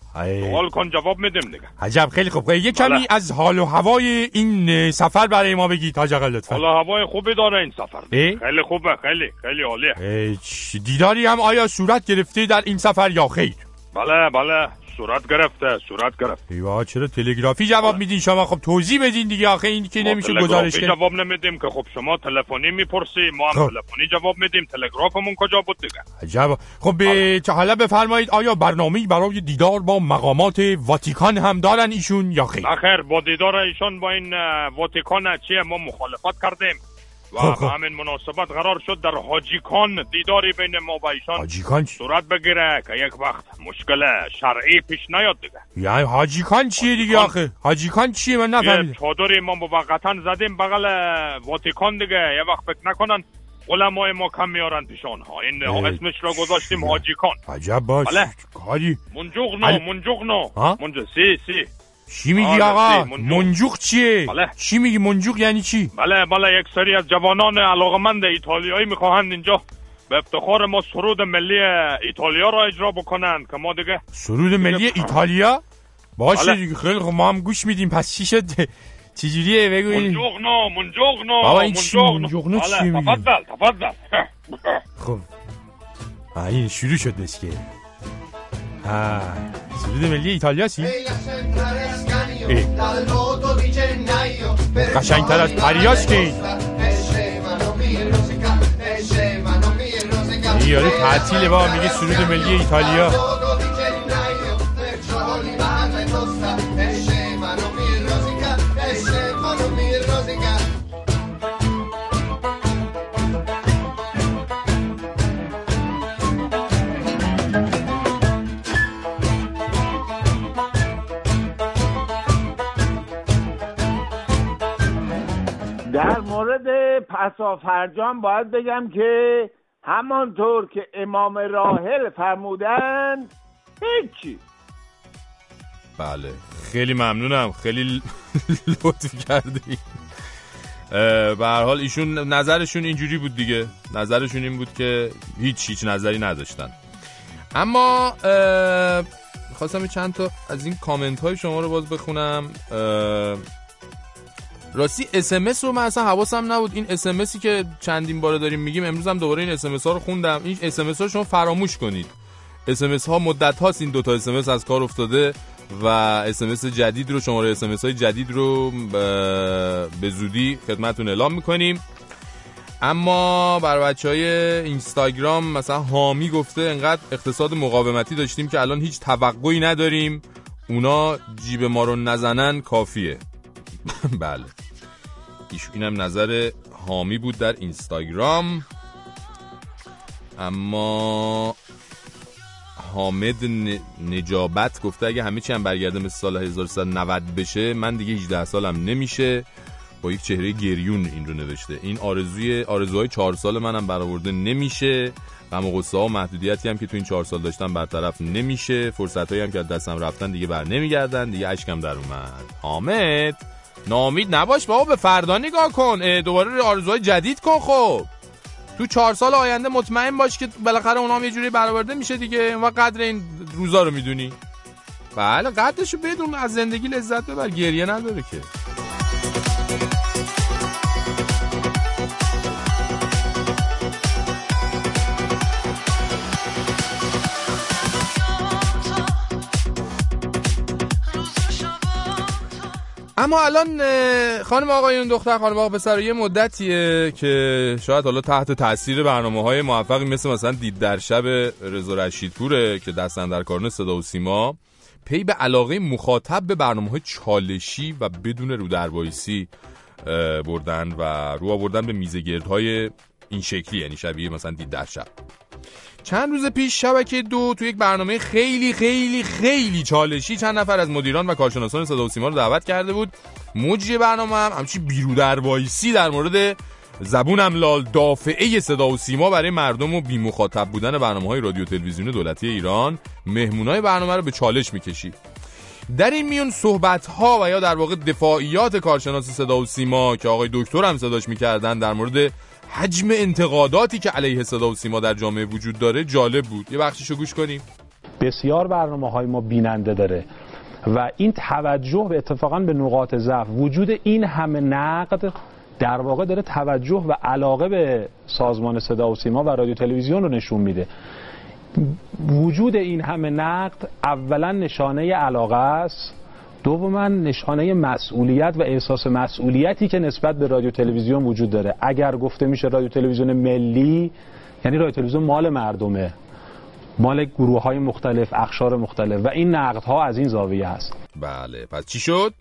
S17: سوال کن جواب میدیم دیگه.
S2: عجب خیلی خوب. یه کمی
S17: بله.
S2: از حال و هوای این سفر برای ما بگید حاج آقا لطفا.
S17: حالا هوای خوبی داره این سفر؟ خیلی خوبه خیلی خیلی عالیه.
S2: دیداری هم آیا صورت گرفته در این سفر یا خیر؟
S17: بله بله. صورت گرفته صورت گرفت.
S2: ایوا چرا تلگرافی جواب میدین شما؟ خب توضیح بدین دیگه. آخه این که نمیشه گزارش کرد.
S17: جواب نمیدیم که خب شما تلفنی می‌پرسی ما هم
S2: خب.
S17: تلفنی جواب میدیم. تلگرافمون کجا بود دیگه؟
S2: عجب. خب به چه حالا بفرمایید آیا برنامه برای دیدار با مقامات واتیکان هم دارن ایشون یا خیر؟
S17: نخیر با دیدار ایشان با این واتیکان چیه؟ ما مخالفت کردیم. و
S2: خب، خب.
S17: به همین مناسبت قرار شد در حاجیکان دیداری بین ما و ایشان
S2: حاجیکان چی؟
S17: صورت بگیره که یک وقت مشکل شرعی پیش نیاد دیگه.
S2: یعنی حاجیکان چیه دیگه آخه؟ حاجیکان چیه؟ من
S17: یه
S2: نفهمیدم.
S17: چادری ما موقتا زدیم بغل واتیکان دیگه. یه وقت فکر نکنن علمای ما کم میارن پیش آنها. این اسمش را گذاشتیم حاجیکان
S2: عجب باش.
S17: بله.
S2: کاری.
S17: منجوغنو
S2: ال-
S17: منجوغنو
S2: ها؟
S17: منج سی سی.
S2: چی میگی آقا
S17: منجوق.
S2: منجوق چیه
S17: بله.
S2: چی میگی منجوق یعنی چی
S17: بله بله یک سری از جوانان علاقمند ایتالیایی می‌خواهند اینجا به افتخار ما سرود ملی ایتالیا را اجرا بکنند که ما دیگه
S2: سرود ملی ایتالیا باشه
S17: بله.
S2: دیگه خیلی خب ما هم گوش میدیم پس چی شد چجوریه بگو این-
S17: منجوغنو منجوغنو
S2: بابا این چی.
S17: منجوغنو بله،
S2: چی میگی؟
S17: تفضل تفضل
S2: خب این شروع شد بس سرود ملی ایتالیا سی قشنگتر از پریاس که این این یارو تعطیله با میگه سرود ملی ایتالیا
S18: در مورد پسافرجام باید بگم که همانطور که امام راحل فرمودند هیچی.
S2: بله خیلی ممنونم خیلی لطف کردی به حال ایشون نظرشون اینجوری بود دیگه. نظرشون این بود که هیچ هیچ نظری نداشتن. اما خواستم چند تا از این کامنت های شما رو باز بخونم. راستی اسمس رو من اصلا حواسم نبود. این اسمسی که چندین بار داریم میگیم امروز هم دوباره این اسمس ها رو خوندم. این اسمس ها رو شما فراموش کنید. اسمس ها مدت هاست این دوتا اسمس از کار افتاده و اسمس جدید رو شماره اسمس های جدید رو به زودی خدمتون اعلام می‌کنیم. اما بر بچه های اینستاگرام مثلا حامی گفته انقدر اقتصاد مقاومتی داشتیم که الان هیچ توقعی نداریم. اونا جیب ما رو نزنن کافیه. بله. اینم نظر حامی بود در اینستاگرام. اما حامد نجابت گفته اگه همه چی هم برگرده مثل سال 1390 بشه من دیگه 18 سالم نمیشه. با یک چهره گریون این رو نوشته. این آرزوی آرزوهای چهار سال منم برآورده نمیشه. غم و غصه ها و محدودیتی هم که تو این چهار سال داشتم برطرف نمیشه. فرصت هم که دستم رفتن دیگه بر نمیگردن. دیگه اشکم در اومد. حامد! نامید نباش بابا به فردا نگاه کن. دوباره آرزوهای جدید کن خب. تو چهار سال آینده مطمئن باش که بالاخره اونا هم یه جوری برآورده میشه دیگه. و قدر این روزا رو می‌دونی. بله قدرشو بدون از زندگی لذت ببر. گریه نداره که. اما الان خانم آقایون دختر خانم آقا پسر یه مدتیه که شاید حالا تحت تاثیر برنامه های موفقی مثل مثلا دید در شب رضا رشیدپوره که دست اندر کاران صدا و سیما پی به علاقه مخاطب به برنامه های چالشی و بدون رو در وایسی اه، بردن و رو آوردن به میزگردهای این شکلی یعنی شبیه مثلا دید در شب. چند روز پیش شبکه دو تو یک برنامه خیلی خیلی خیلی چالشی چند نفر از مدیران و کارشناسان صدا و سیما رو دعوت کرده بود. مجری برنامه هم همچی بیرو در وایسی در مورد زبونم لال دافعه صدا و سیما برای مردم و بی مخاطب بودن برنامه های رادیو تلویزیون دولتی ایران مهمونای برنامه رو به چالش می‌کشید در این میون صحبت ها و یا در واقع دفاعیات کارشناس صدا و سیما که آقای دکتر هم صداش می‌کردن در مورد حجم انتقاداتی که علیه صدا و سیما در جامعه وجود داره جالب بود. یه بخشیشو گوش کنیم.
S19: بسیار برنامه های ما بیننده داره و این توجه به اتفاقا به نقاط ضعف وجود این همه نقد در واقع داره توجه و علاقه به سازمان صدا و سیما و رادیو تلویزیون رو نشون میده. وجود این همه نقد اولا نشانه علاقه است. دوما نشانه مسئولیت و احساس مسئولیتی که نسبت به رادیو تلویزیون وجود داره. اگر گفته میشه رادیو تلویزیون ملی یعنی رادیو تلویزیون مال مردمه. مال گروه های مختلف اقشار مختلف و این نقد ها از این زاویه هست.
S2: بله پس چی شد؟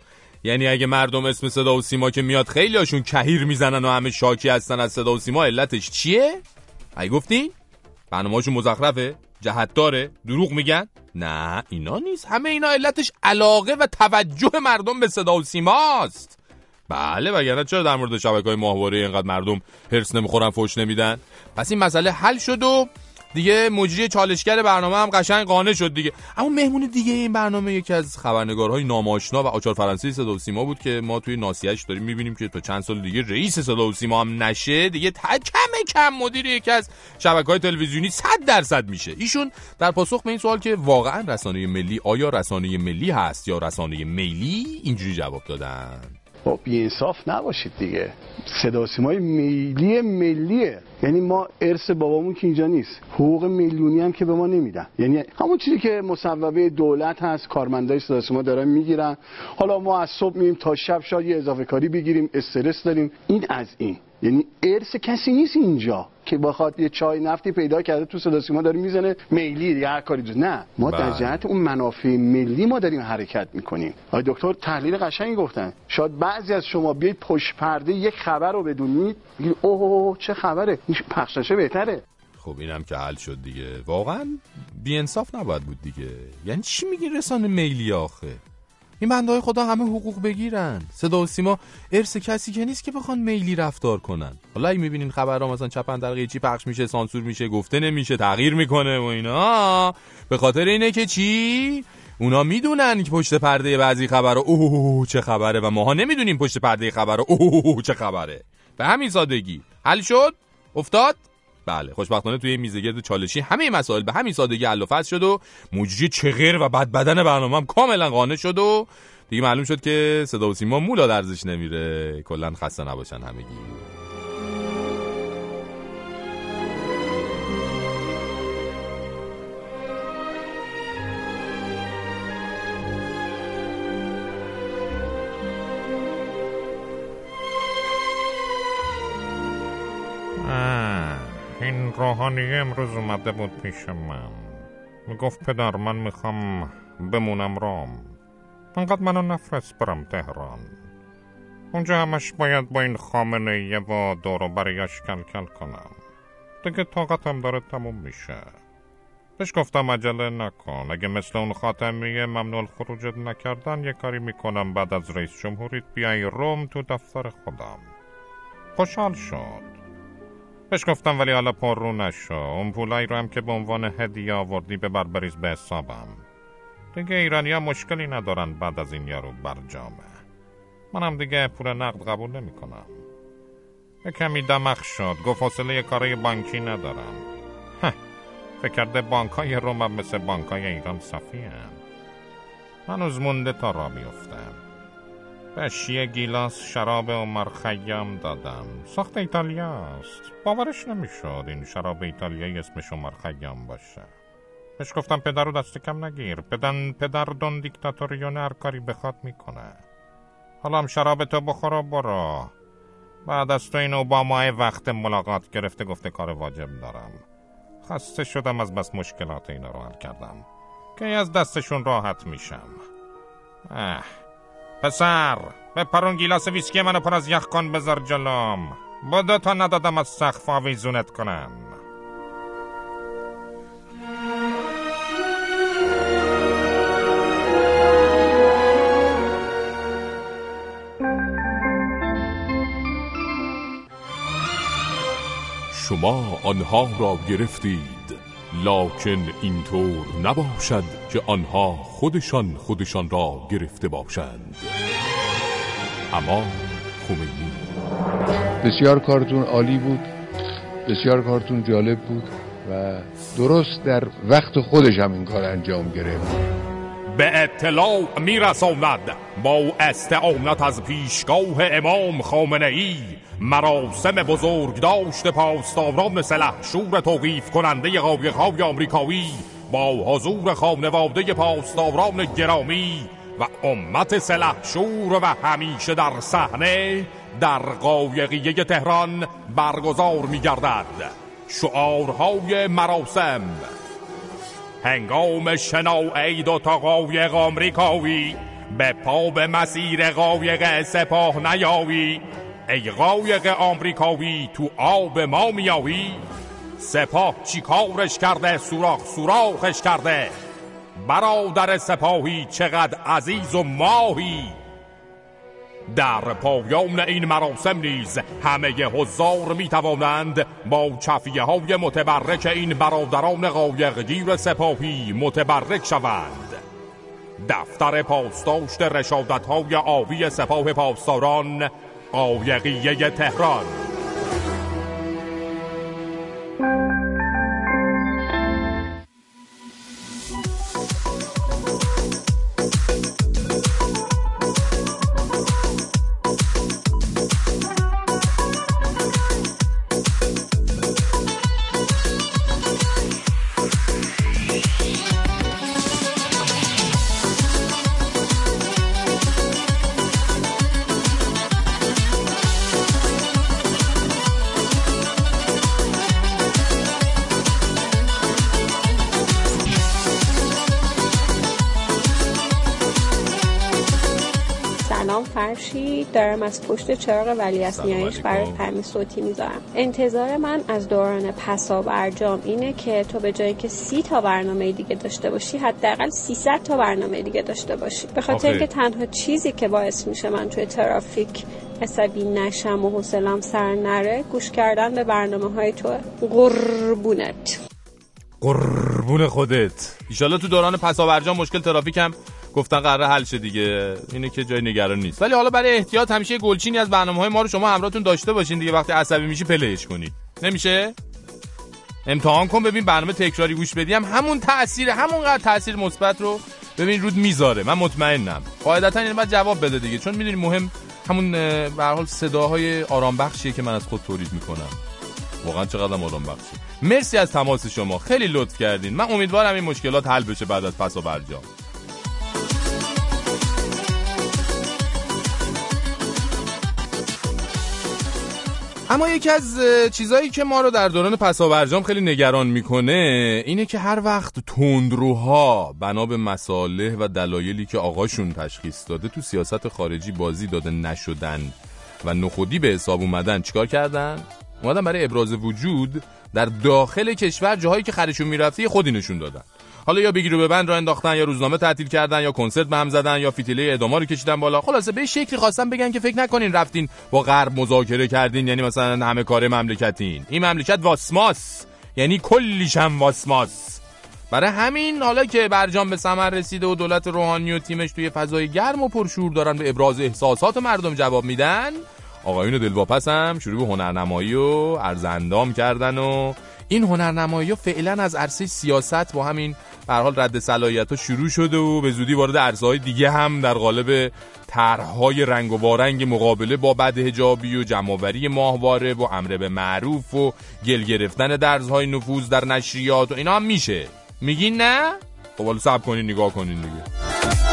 S2: یعنی اگه مردم اسم صدا و سیما که میاد خیلی هاشون کهیر می‌زنن و همه شاکی هستن از صدا و سیما علتش چیه؟ ای گفتین برنامه‌هاشون مزخرفه. جهت داره؟ دروغ میگن؟ نه اینا نیست. همه اینا علتش علاقه و توجه مردم به صدا و سیماست. بله وگرنه چرا در مورد شبکه های ماهواره اینقدر مردم هرس نمی‌خورن فوش نمیدن؟ پس این مسئله حل شد و دیگه مجری چالشگر برنامه هم قشنگ قانع شد دیگه. اما مهمون دیگه این برنامه یکی از خبرنگارهای ناماشنا و آچار فرانسه صدا و سیما بود که ما توی ناسیهش داریم می‌بینیم که تا چند سال دیگه رئیس صدا و سیما هم نشه. دیگه تا کم کم مدیر یکی از شبکه های تلویزیونی 100 درصد میشه. ایشون در پاسخ به این سوال که واقعا رسانه ملی آیا رسانه ملی هست یا رسانه میلی اینجوری جواب دادن.
S20: با بیانصاف نباشید دیگه. صدا سیمای ملی ملیه. یعنی ما ارث بابامون که اینجا نیست. حقوق میلیونی هم که به ما نمیدن. یعنی همون چیزی که مصوبه دولت هست کارمندای صدا سیما دارن می‌گیرن. حالا ما از صبح میریم تا شب شاید یه اضافه کاری بگیریم استرس داریم. این از این. یعنی ارث کسی نیست اینجا که بخواد یه چای نفتی پیدا کرده تو صدا سیما داره می‌زنه میلی دیگه هر کاری دوست نه. ما در
S2: بله.
S20: جهت اون منافع ملی ما داریم حرکت می‌کنیم. آقای دکتر تحلیل قشنگی گفتن. شاید بعضی از شما بیاید پشت پرده یک خبر رو بدونید بگید اوه اوه، چه خبره؟ این پخش نشه بهتره.
S2: خب اینم که حل شد دیگه. واقعا بیانصاف نباید بود دیگه. یعنی چی میگی رسانه میلی آخه؟ این بنده خدا همه حقوق بگیرن. صدا و سیما ارث کسی که نیست که بخوان میلی رفتار کنن. حالا اگه می‌بینین خبرها مثلا چپن در چی پخش میشه سانسور میشه گفته نمیشه تغییر می‌کنه و اینا. به خاطر اینه که چی؟ اونا می‌دونن که پشت پرده بعضی خبر اوه چه خبره و ماها نمی‌دونیم پشت پرده خبر اوه چه خبره. به همین سادگی. حل شد؟ افتاد؟ بله خوشبختانه توی میزگرد چالشی همه مسائل به همین سادگی حل و فصل شد و مجری چغر و بد بدن برنامه هم کاملا قانع شد و دیگه معلوم شد که صدا و سیما مولا درزش نمیره. کلا خسته نباشن همگی.
S21: روحانی امروز اومده بود پیش من. می‌گفت پدر من می‌خوام بمونم رام. انقدر منو نفرست برم تهران. اونجا همش باید با این خامنه یه و دور و بریش کل کل کنم. دیگه طاقتم داره تموم میشه. بهش گفتم عجله نکن. اگه مثل اون خاتمیه ممنوع الخروجت نکردن یه کاری می‌کنم. بعد از رئیس جمهوریت بیای روم تو دفتر خودم. خوشحال شد. بهش گفتم ولی حالا پر رو نشو. اون پولایی رو هم که به عنوان هدیه آوردی به بربریز به حسابم. دیگه ایرانی ها مشکلی ندارن بعد از این یارو برجامه. منم دیگه پول نقد قبول نمی کنم یه کمی دمخ شد. گفت حوصله کارای بانکی ندارم. فکر کرده بانک های روم هم مثل بانک های ایران صفی هم. هنوز مونده تا را بیفتم بهش یه گیلاس شراب عمر خیام دادم. ساخت ایتالیاست. باورش نمی‌شد این شراب ایتالیایی اسمش عمر خیام باشه. بهش گفتم پدر رو دست کم نگیر. بدن پدر دون دیکتاتوریون هر کاری بخواد می‌کنه.
S17: حالا هم شراب تو بخور و برو. بعد از تو این اوبامای وقت ملاقات گرفته گفته کار واجب دارم. خسته شدم از بس مشکلات اینا رو حل کردم. که از دستشون راحت میشم؟ اه. پسر به پرون گیلاس ویسکی منو پر از یخ کن بذار جلوم. بدا تا ندادم از سقف آویزونت کنن
S2: شما آنها را گرفتید. لکن اینطور نباشد که آنها خودشان خودشان را گرفته باشند. اما خمینی.
S22: بسیار کارتون عالی بود بسیار کارتون جالب بود و درست در وقت خودش هم این کار انجام گرفت.
S2: به اطلاع میرساند با استعانت از پیشگاه امام خامنه ای مراسم بزرگ داشت پاسداران سلح شور توقیف کننده قایقهای آمریکایی با حضور خانواده پاسداران گرامی و امت سلح شور و همیشه در صحنه در قایقیه تهران برگزار می گردد شعارهای مراسم هنگام شناعی دو تا قایق آمریکایی به پا به مسیر قایق سپاه نیاوی ای قایق آمریکایی تو آب ما میاوی سپاه چی کارش کرده؟ سوراخ سوراخش کرده. برادر سپاهی چقدر عزیز و ماهی. در پایان این مراسم نیز همه حضار می توانند با چفیه های متبرک این برادران قایق گیر سپاهی متبرک شوند. دفتر پاسداشت رشادت های آبی سپاه پاسداران قایقیه تهران.
S23: پشت چراغ ولی از نیایش برای پیام صوتی می‌ذارم. انتظار من از دوران پسا برجام اینه که تو به جای که سی تا برنامه دیگه داشته باشی حداقل 300 تا برنامه دیگه داشته باشی. به خاطر. اینکه تنها چیزی که باعث میشه من توی ترافیک عصبی نشم و حوصلم سر نره گوش کردن به برنامه های تو قربونت.
S2: قربون خودت. ایشالا تو دوران پساورجام مشکل ترافیک هم گفتن قراره حل شه دیگه. اینه که جای نگران نیست. ولی حالا برای احتیاط همیشه گلچینی از برنامه های ما رو شما همراهتون داشته باشین دیگه. وقتی عصبی میشی پلیش کنید. نمیشه؟ امتحان کن ببین برنامه تکراری گوش بدی. هم همون تاثیر همونقدر تاثیر مثبت رو ببین رود می‌ذاره. من مطمئنم. قاعدتا این بعد جواب بده دیگه. چون می‌دونی مهم همون به هر حال صداهای آرام بخشیه که من از خود تولید می‌کنم. واقعا چقدر آرام بخشه مرسی از تماس شما. خیلی لطف کردین. من امیدوارم این مشکلات حل بشه بعد از پس و برجام. اما یکی از چیزایی که ما رو در دوران پساورجام خیلی نگران می‌کنه اینه که هر وقت تندروها بنا به مصالح و دلایلی که آقاشون تشخیص داده تو سیاست خارجی بازی داده نشدن و نخودی به حساب اومدن چیکار کردن؟ اومدن برای ابراز وجود در داخل کشور جاهایی که خرشون می‌رفته خودی نشون دادن حالا یا بگیرو به بند را انداختن یا روزنامه تعطیل کردن یا کنسرت به هم زدن یا فیتیله اعداما رو کشیدن بالا. خلاصه به شکلی خواستن بگن که فکر نکنین رفتین با غرب مذاکره کردین یعنی مثلا همه کار مملکتین. این مملکت واسماس. یعنی کلیش هم واسماس. برای همین حالا که برجام به ثمر رسیده و دولت روحانی و تیمش توی فضای گرم و پرشور دارن به ابراز احساسات مردم جواب میدن آقایون دلواپس هم شروع به هنرنمایی و عرض اندام کردن و این هنرنمایی فعلا از عرصه سیاست با همین به حال رد صلاحیت ها شروع شده و به زودی وارد عرصه های دیگه هم در قالب طرحهای رنگ و وارنگ مقابله با بد هجابی و جمعآوری ماهواره و امر به معروف و گل گرفتن درزهای نفوذ در نشریات و اینا هم میشه میگین نه؟ خب حالا صبر کنین نگاه کنین دیگه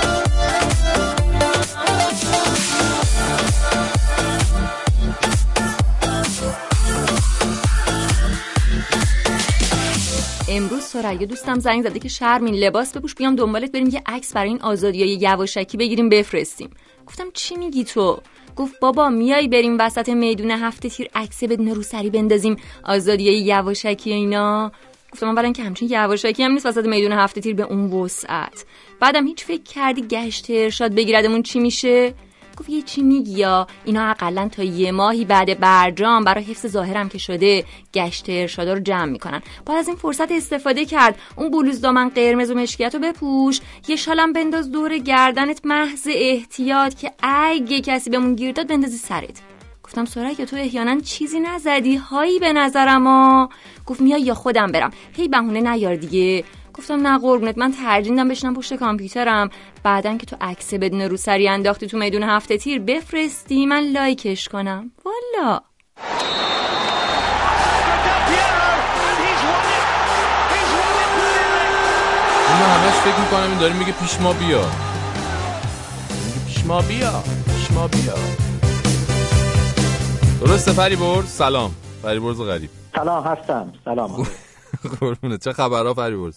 S16: امروز سریا دوستم زنگ زده که شرمین لباس بپوش بیام دنبالت بریم یه عکس برای این آزادی های یواشکی بگیریم بفرستیم. گفتم چی میگی تو؟ گفت بابا میای بریم وسط میدون هفته تیر عکس بدون روسری بندازیم آزادی های یواشکی اینا. گفتم اولا که همچین یواشکی هم نیست وسط میدون هفته تیر به اون وسعت. بعدم هیچ فکر کردی گشت ارشاد بگیردمون چی میشه؟ گفت یه چی میگی یا؟ اینا اقلا تا یه ماهی بعد برجام برای حفظ ظاهرم که شده گشت ارشادا رو جمع می‌کنن. باید از این فرصت استفاده کرد. اون بلوز دامن قرمز و مشکیت رو بپوش. یه شالم بنداز دور گردنت محض احتیاط که اگه کسی بهمون گیر داد بندازی سرت. گفتم سرک تو احیانا چیزی نزدی؟ هایی به نظرم ها. گفت میای یا خودم برم. هی بهونه نیار دیگه. گفتم نه قربونت من ترجیح میدم بشنم پشت کامپیوترم. بعدن که تو عکس بدون روسری انداختی تو میدون هفته تیر بفرستی من لایکش کنم. والا.
S2: من همش فکر می‌کنم این داره میگه پیش ما بیا. میگه پیش ما بیا پیش ما بیا. درسته فریبرز؟ سلام. فریبرز غریب.
S24: سلام هستم. سلام.
S2: قربونه چه خبرها فریبرز؟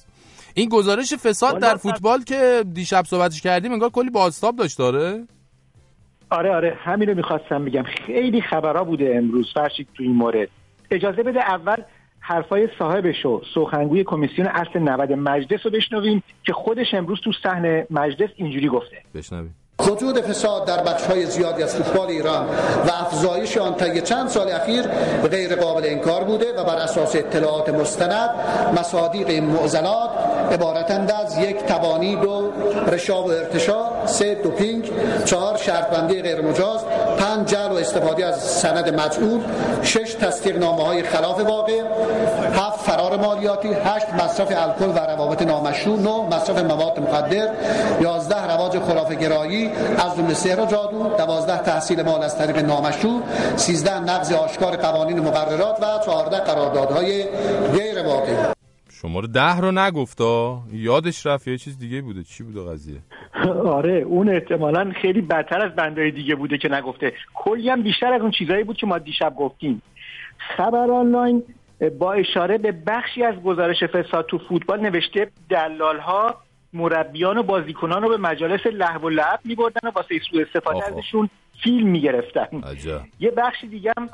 S2: این گزارش فساد در فوتبال که دیشب صحبتش کردیم انگار کلی بازتاب داشت داره
S24: آره آره همین رو می‌خواستم بگم. خیلی خبرها بوده امروز فرشید تو این مورد. اجازه بده اول حرفای صاحبشو سخنگوی کمیسیون اصل 90 مجلس رو بشنویم که خودش امروز تو صحنه مجلس اینجوری گفته.
S2: بشنویم.
S25: وجود فساد در بخش های زیادی از فوتبال ایران و افزایش آن طی چند سال اخیر غیر قابل انکار بوده و بر اساس اطلاعات مستند مصادیق این معضلات عبارتند از یک توانید و رشاب و ارتشا سه دوپینگ چهار شرطبندی غیر مجاز پنج جل و استفاده از سند مجعول شش تصدیق نامه های خلاف واقع هفت فرار مالیاتی هشت مصرف الکل و روابط نامشروع نه مصرف مواد مخدر یازده رواج خرافه گرایی از جمله سحر و جادو دوازده تحصیل مال از طریق نامشروع سیزده نقض آشکار قوانین مقررات و چهارده قراردادهای غیر واقعی
S2: شماره ده رو نگفتا؟ یادش رفت یه چیز دیگه بوده. چی بوده قضیه؟
S24: آره اون احتمالا خیلی بدتر از بندهای دیگه بوده که نگفته. کلی هم بیشتر از اون چیزایی بود که ما دیشب گفتیم. خبر آنلاین با اشاره به بخشی از گزارش فساد تو فوتبال نوشته دلال ها مربیان و بازیکنان رو به مجالس لهو و لعب میبردن و واسه سوء استفاده ازشون فیلم می‌گرفتن. یه بخش دیگه هم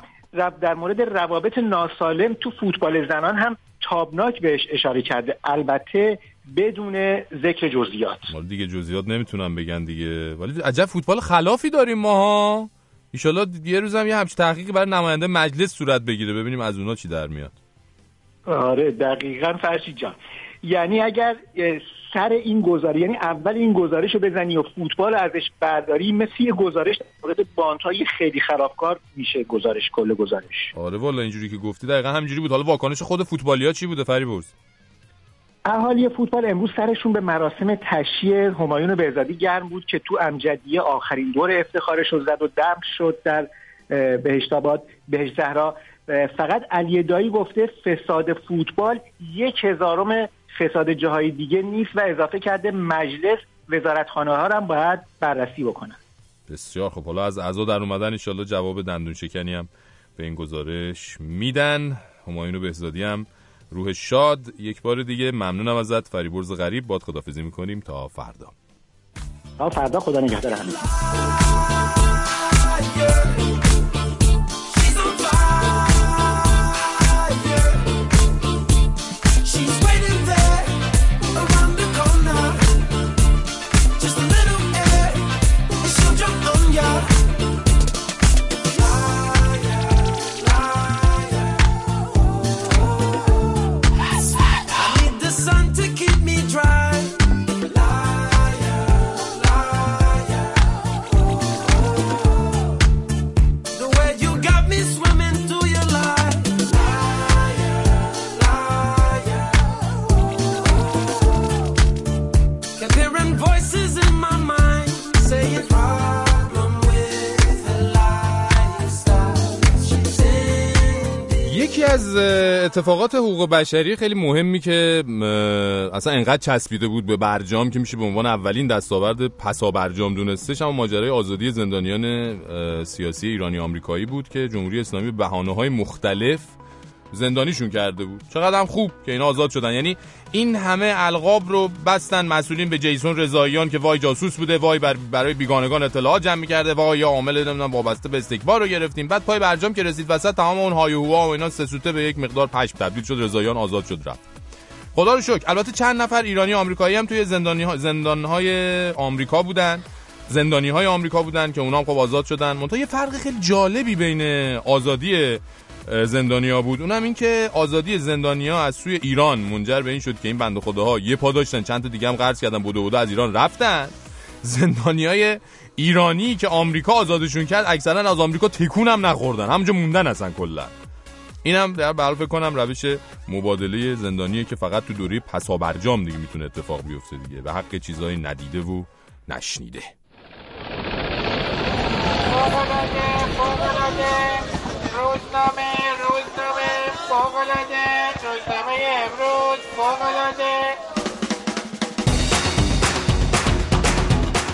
S24: در مورد روابط ناسالم تو فوتبال زنان هم تابناک بهش اشاره کرده. البته بدون ذکر جزئیات.
S2: مال دیگه جزئیات نمی‌تونم بگن دیگه. ولی عجب فوتبال خلافی داریم ماها ایشالله یه روزم یه همچین تحقیقی برای نماینده مجلس صورت بگیره. ببینیم از اونا چی در میاد.
S24: آره دقیقا فرشید جان. یعنی اگر سر این گزارش یعنی اول این گزارش رو بزنی و فوتبال ازش برداری مثل یه گزارش در مورد بانتای خیلی خرابکار میشه گزارش کل گزارش.
S2: آره والا اینجوری که گفتی دقیقا همینجوری بود. حالا واکنش خود فوتبالیا چی بوده فریبرز
S24: اهالی فوتبال امروز سرشون به مراسم تشییع همایون بهزادی گرم بود که تو امجدیه آخرین دور افتخارش رو زد و دم شد در بهشت آباد بهشت زهرا. فقط علی دایی گفته فساد فوتبال یک هزارم فساد جاهای دیگه نیست و اضافه کرده مجلس وزارتخانه ها هم باید بررسی بکنن
S2: بسیار خب حالا از اعضا در اومدن انشالله جواب دندون شکنی هم به این گزارش میدن. همایون بهزادی هم. روح شاد یک بار دیگه ممنونم ازت. فریبرز غریب باد خدافزی می‌کنیم. تا فردا.
S24: تا فردا خدا نگهدار همین
S2: اتفاقات حقوق بشری خیلی مهمی که اصلا انقدر چسبیده بود به برجام که میشه به عنوان اولین دستاورد پسا برجام دونستش. اما ماجرای آزادی زندانیان سیاسی ایرانی آمریکایی بود که جمهوری اسلامی بهانه های مختلف زندانیشون کرده بود. چقدر هم خوب که اینا آزاد شدن. یعنی این همه القاب رو بستن مسئولین به جیسون رضاییان که وای جاسوس بوده وای بر برای بیگانگان اطلاعات جمع می‌کرده وای یا عامل نمی‌دونم وابسته به استکبار رو گرفتیم. بعد پای برجام که رسید وسط تمام اون های هوا و اینا سسوته به یک مقدار پشم تبدیل شد رضاییان آزاد شد رفت. خدا رو شکر. البته چند نفر ایرانی آمریکایی هم توی زندانی ها زندانهای آمریکا بودن. زندانی های آمریکا بودن که اونا هم خب آزاد شدن. منتها یه فرق خیلی جالبی بین آزادی زندانیا بود. اونم این که آزادی زندانیا از سوی ایران منجر به این شد که این بنده خداها یه پا داشتن. چند تا دیگه هم قرض کردن بوده بوده از ایران رفتن. زندانیای ایرانی که آمریکا آزادشون کرد اکثرا از آمریکا تکون هم نخوردن. همونجا موندن اصلا کلا. اینم در بر فکر کنم روش مبادله زندانیه که فقط تو دوره پسابرجام دیگه می‌تونه اتفاق بیفته دیگه و حق چیزایی ندیده و نشنیده.
S21: روزنامه فوقلاده روزنامه امروز فوقلاده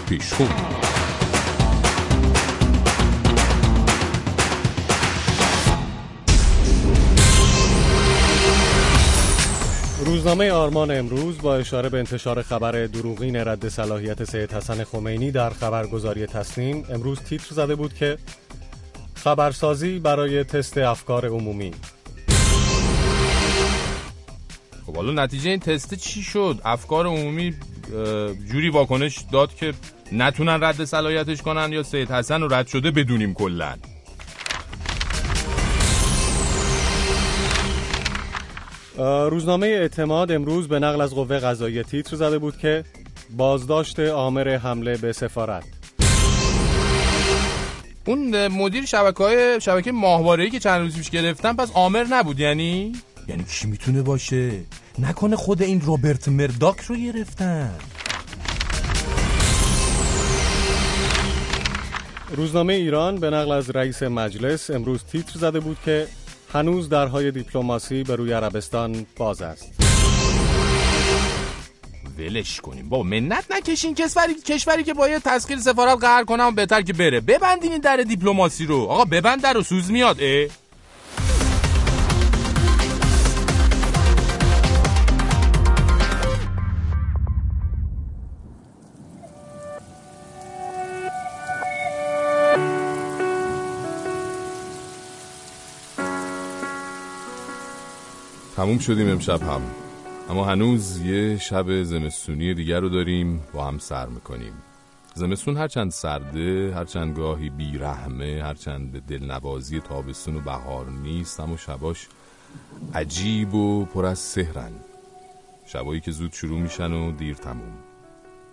S2: پیشخون
S26: روزنامه آرمان امروز با اشاره به انتشار خبر دروغین رد صلاحیت سید حسن خمینی در خبرگزاری تصنیم امروز تیتر زده بود که خبرسازی برای تست افکار عمومی.
S2: خب حالا نتیجه این تست چی شد؟ افکار عمومی جوری واکنش داد که نتونن رد صلاحیتش کنن یا سید حسن رو رد شده بدونیم کلا.
S26: روزنامه اعتماد امروز به نقل از قوه قضاییه تیتر زده بود که بازداشت آمر حمله به سفارت.
S2: اون مدیر شبکه های شبکه ماهواره‌ای که چند روز پیش گرفتن پس آمر نبود یعنی؟ یعنی کی می‌تونه باشه؟ نکنه خود این روبرت مرداک رو گرفتن.
S26: روزنامه ایران به نقل از رئیس مجلس امروز تیتر زده بود که هنوز درهای دیپلماسی به روی عربستان باز است.
S2: ولش کنیم. با منت نکشین. کشوری کشوری که باید تسخیر سفارت قرار کنم بهتر که بره. ببندین این در دیپلماسی رو. آقا ببند در رو. سوز میاد. اه. تموم شدیم امشب هم. اما هنوز یه شب زمستونی دیگر رو داریم با هم سر می‌کنیم. زمستون هرچند سرده هرچند گاهی بیرحمه هرچند به دلنوازی تابستون و بهار نیست اما شباش عجیب و پر از سهرن شبایی که زود شروع میشن و دیر تموم.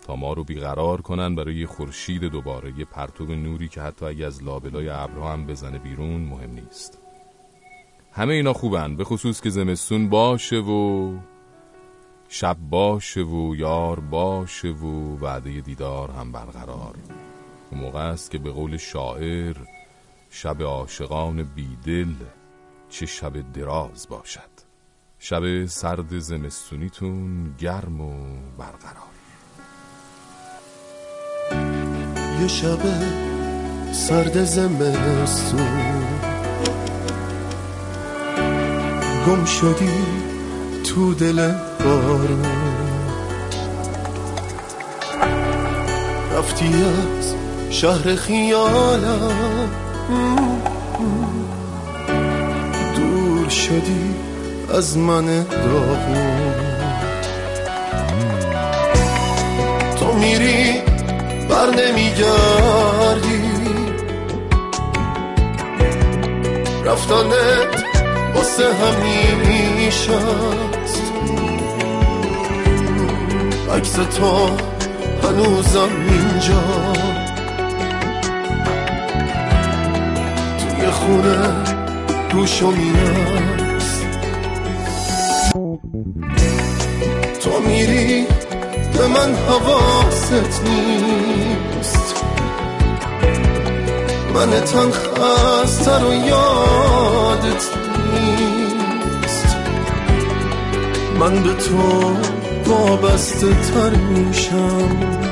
S2: تا ما رو بیقرار کنن برای خورشید دوباره یه پرتو نوری که حتی اگه از لابلای ابرها هم بزنه بیرون مهم نیست. همه اینا خوبن. به خصوص که زمستون باشه و شب باشه و یار باشه و وعده دیدار هم برقرار. اون موقع است که به قول شاعر شب عاشقان بیدل چه شب دراز باشد. شب سرد زمستونیتون گرم و برقرار.
S27: یه شب سرد زمستون گم شدی تو دل بارون. رفتی از شهر خیالم. دور شدی از من داغون. تو میری بر نمیگردی. رفتنت واسه همیشه است عکس تو هنوزم اینجا. توی خونه روشو است تو میری به من حواست نیست. من تن خسته رو یادت نیست. من به تو وابسته تر میشم.